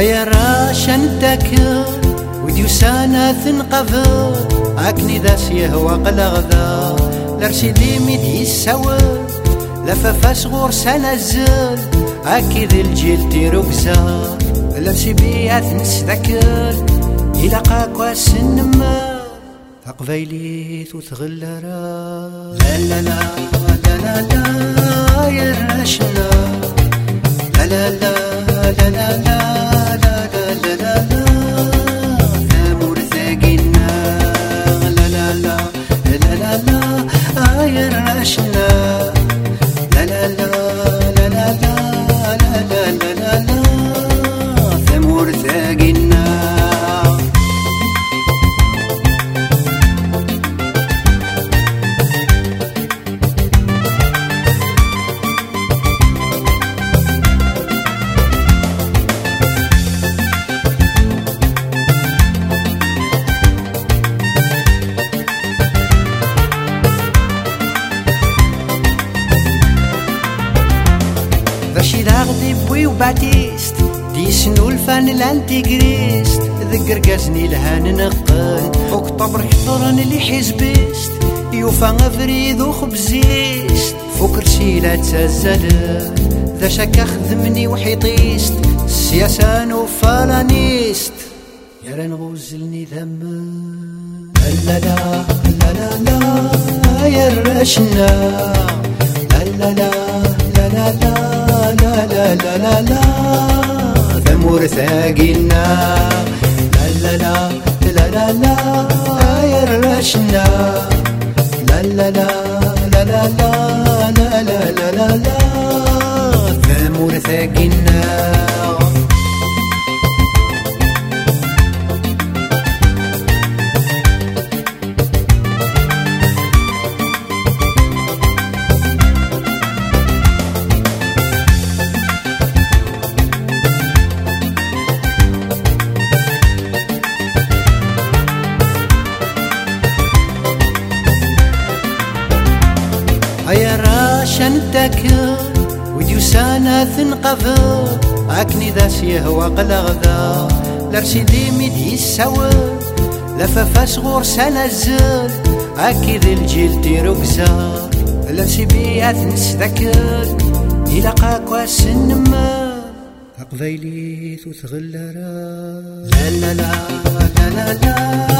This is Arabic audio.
غير شنتك وديوسانا ثنقفض أكني داس يهوى قلغذا لرسيدي ميدي السواد لفافاس صغور سنزل أكيد الجيل تيرو قزار لرسي بيات نسذكر إلا قاكوا السنما تقبيلي وتغلرا لا لا لا لا لا لا يا راشنا لا لا لا ثمور ثاقنا إذا غدي بوي وباتيست دي سنو الفان الانتيغريست ذكر قازني لهان نقل اكتوبر حضرن اللي حزبست يوفا غفريد وخبزيست فكر شيلة تزل ذا شك خدمني وحيطيست السياسة نوفالانيست يا ران غوزلني ذم لا لا لا لا لا يا الرشنا لا لا لا لا لا لا لا لا لا ثمور ثاقينا لا لا لا لا لا لا يا الرشنا لا لا لا لا لا لا لا لا لا لا لا ثمور عشان تكر وديوسانا ثن قفر أكني ذا سيهوى قلغذا لرسي ديمي ديساور لفافاس صغور سنزل. أكي ذي الجيل تيروكزا. لرسي بيات نستكر إلا قاكوا سنما أقبيلي ثوث غلرا لا لا لا لا لا, لا.